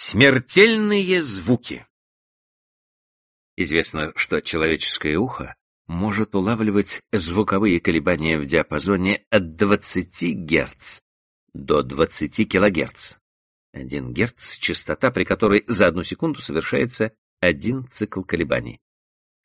Смертельные звуки. Известно, что человеческое ухо может улавливать звуковые колебания в диапазоне от 20 Гц до 20 кГц. 1 Гц — частота, при которой за одну секунду совершается один цикл колебаний.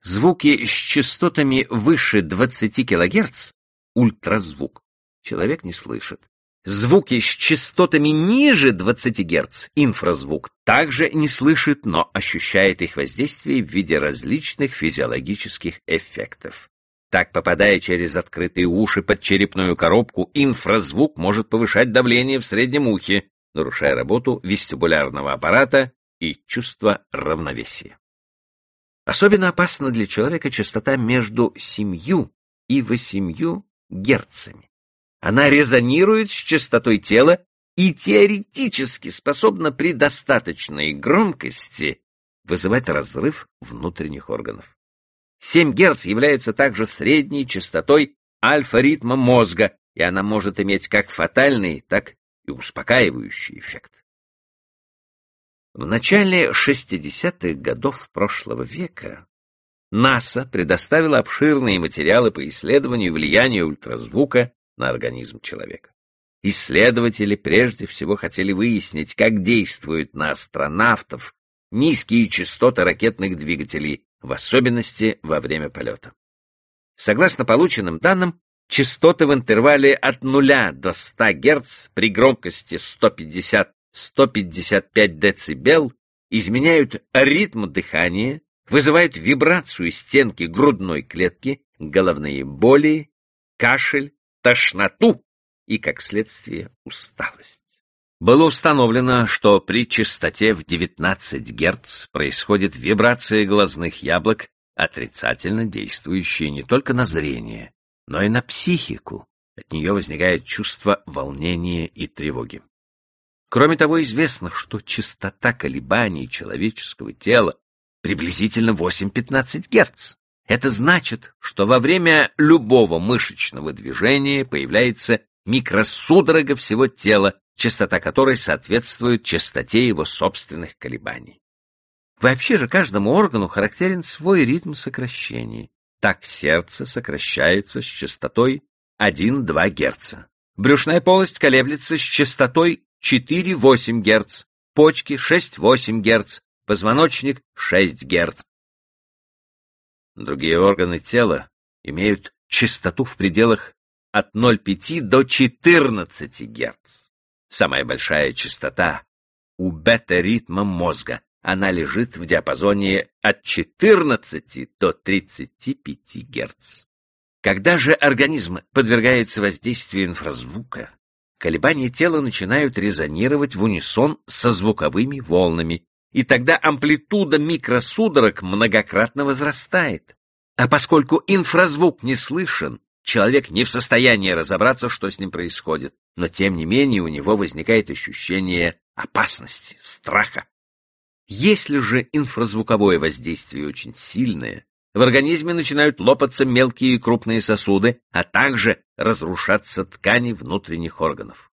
Звуки с частотами выше 20 кГц — ультразвук. Человек не слышит. Звуки с частотами ниже 20 Гц, инфразвук, также не слышит, но ощущает их воздействие в виде различных физиологических эффектов. Так, попадая через открытые уши под черепную коробку, инфразвук может повышать давление в среднем ухе, нарушая работу вестибулярного аппарата и чувство равновесия. Особенно опасна для человека частота между 7 и 8 герцами. Она резонирует с частотой тела и теоретически способна при достаточной громкости вызывать разрыв внутренних органов. 7 Гц является также средней частотой альфа-ритма мозга, и она может иметь как фатальный, так и успокаивающий эффект. В начале 60-х годов прошлого века НАСА предоставила обширные материалы по исследованию влияния ультразвука на организм человека. Исследователи прежде всего хотели выяснить, как действуют на астронавтов низкие частоты ракетных двигателей, в особенности во время полета. Согласно полученным данным, частоты в интервале от 0 до 100 Гц при громкости 150-155 дБ изменяют ритм дыхания, вызывают вибрацию стенки грудной клетки, головные боли, кашель, тошноту и, как следствие, усталость. Было установлено, что при частоте в 19 Гц происходит вибрация глазных яблок, отрицательно действующая не только на зрение, но и на психику. От нее возникает чувство волнения и тревоги. Кроме того, известно, что частота колебаний человеческого тела приблизительно 8-15 Гц. Это значит, что во время любого мышечного движения появляется микросудорога всего тела, частота которой соответствует частоте его собственных колебаний. Вообще же каждому органу характерен свой ритм сокращений. Так сердце сокращается с частотой 1-2 Гц. Брюшная полость колеблется с частотой 4-8 Гц, почки 6-8 Гц, позвоночник 6 Гц. Другие органы тела имеют частоту в пределах от 0,5 до 14 Гц. Самая большая частота у бета-ритма мозга. Она лежит в диапазоне от 14 до 35 Гц. Когда же организм подвергается воздействию инфразвука, колебания тела начинают резонировать в унисон со звуковыми волнами, и тогда амплитуда микросудорог многократно возрастает. А поскольку инфразвук не слышен, человек не в состоянии разобраться, что с ним происходит, но тем не менее у него возникает ощущение опасности, страха. Если же инфразвуковое воздействие очень сильное, в организме начинают лопаться мелкие и крупные сосуды, а также разрушаться ткани внутренних органов.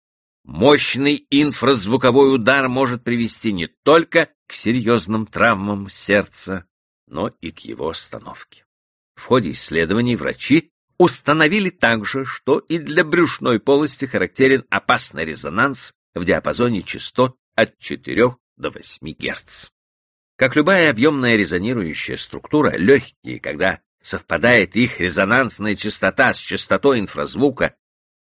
Мощный инфразвуковой удар может привести не только к серьезным травмам сердца, но и к его остановке. В ходе исследований врачи установили также, что и для брюшной полости характерен опасный резонанс в диапазоне частот от 4 до 8 Гц. Как любая объемная резонирующая структура, легкие, когда совпадает их резонансная частота с частотой инфразвука,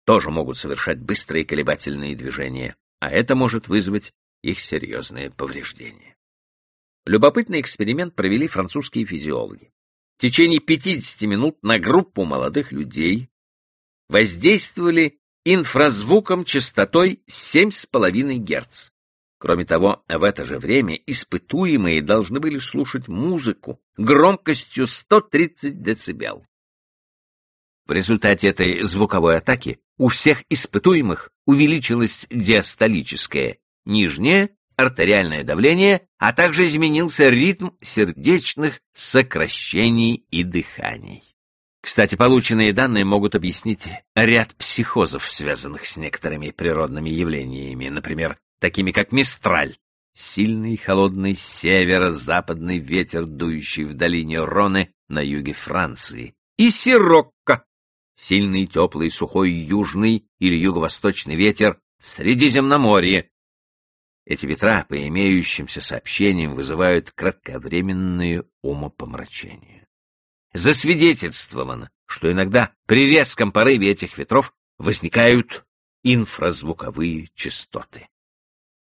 тоже могут совершать быстрые колебательные движения, а это может вызвать их серьезные повреждения. Любопытный эксперимент провели французские физиологи. В течение 50 минут на группу молодых людей воздействовали инфразвуком частотой 7,5 Гц. Кроме того, в это же время испытуемые должны были слушать музыку громкостью 130 дБ. В результате этой звуковой атаки у всех испытуемых увеличилось диастолическое, нижнее артериальное давление, а также изменился ритм сердечных сокращений и дыханий. Кстати, полученные данные могут объяснить ряд психозов, связанных с некоторыми природными явлениями, например, такими как мистраль, сильный холодный северо-западный ветер, дующий в долине Роны на юге Франции, и сирокко, сильный теплый сухой южный или юго-восточный ветер в Средиземноморье. Эти ветра, по имеющимся сообщениям, вызывают кратковременные умопомрачения. Засвидетельствовано, что иногда при резком порыве этих ветров возникают инфразвуковые частоты.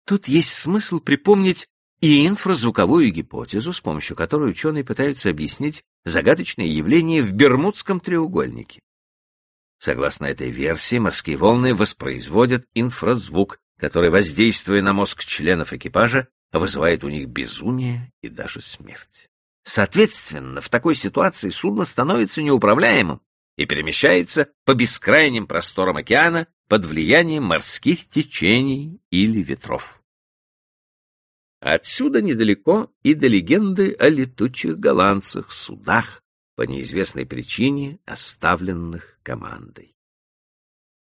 Тут есть смысл припомнить и инфразвуковую гипотезу, с помощью которой ученые пытаются объяснить загадочное явление в Бермудском треугольнике. Согласно этой версии, морские волны воспроизводят инфразвук, который, воздействуя на мозг членов экипажа, вызывает у них безумие и даже смерть. Соответственно, в такой ситуации судно становится неуправляемым и перемещается по бескрайним просторам океана под влиянием морских течений или ветров. Отсюда недалеко и до легенды о летучих голландцах, судах, по неизвестной причине оставленных командой.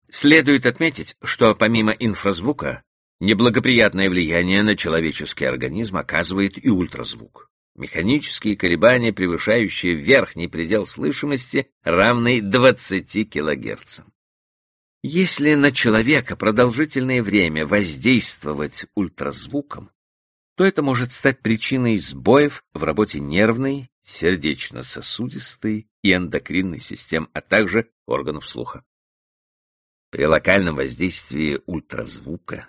Следует отметить, что помимо инфразвука, неблагоприятное влияние на человеческий организм оказывает и ультразвук. Механические колебания, превышающие верхний предел слышимости, равный 20 кГц. Если на человека продолжительное время воздействовать ультразвуком, то это может стать причиной сбоев в работе нервной, сердечно-сосудистой и эндокринной систем, а также органов слуха. При локальном воздействии ультразвука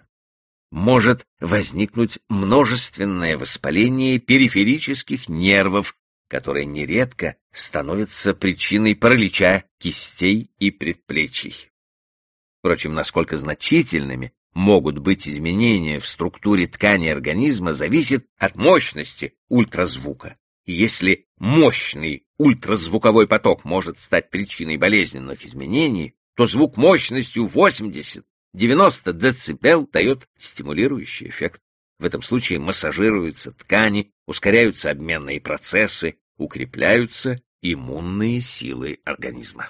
может возникнуть множественное воспаление периферических нервов, которое нередко становится причиной паралича кистей и предплечий. Впрочем, насколько значительными могут быть изменения в структуре ткани организма, зависит от мощности ультразвука. Если мощный ультразвуковой поток может стать причиной болезненных изменений, то звук мощностью 80-90 дБ дает стимулирующий эффект. В этом случае массажируются ткани, ускоряются обменные процессы, укрепляются иммунные силы организма.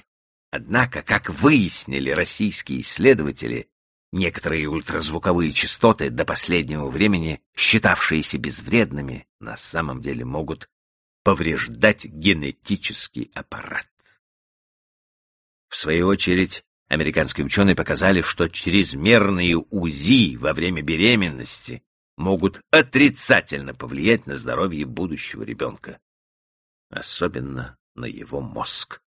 Однако, как выяснили российские исследователи, Некоторые ультразвуковые частоты, до последнего времени считавшиеся безвредными, на самом деле могут повреждать генетический аппарат. В свою очередь, американские ученые показали, что чрезмерные УЗИ во время беременности могут отрицательно повлиять на здоровье будущего ребенка, особенно на его мозг.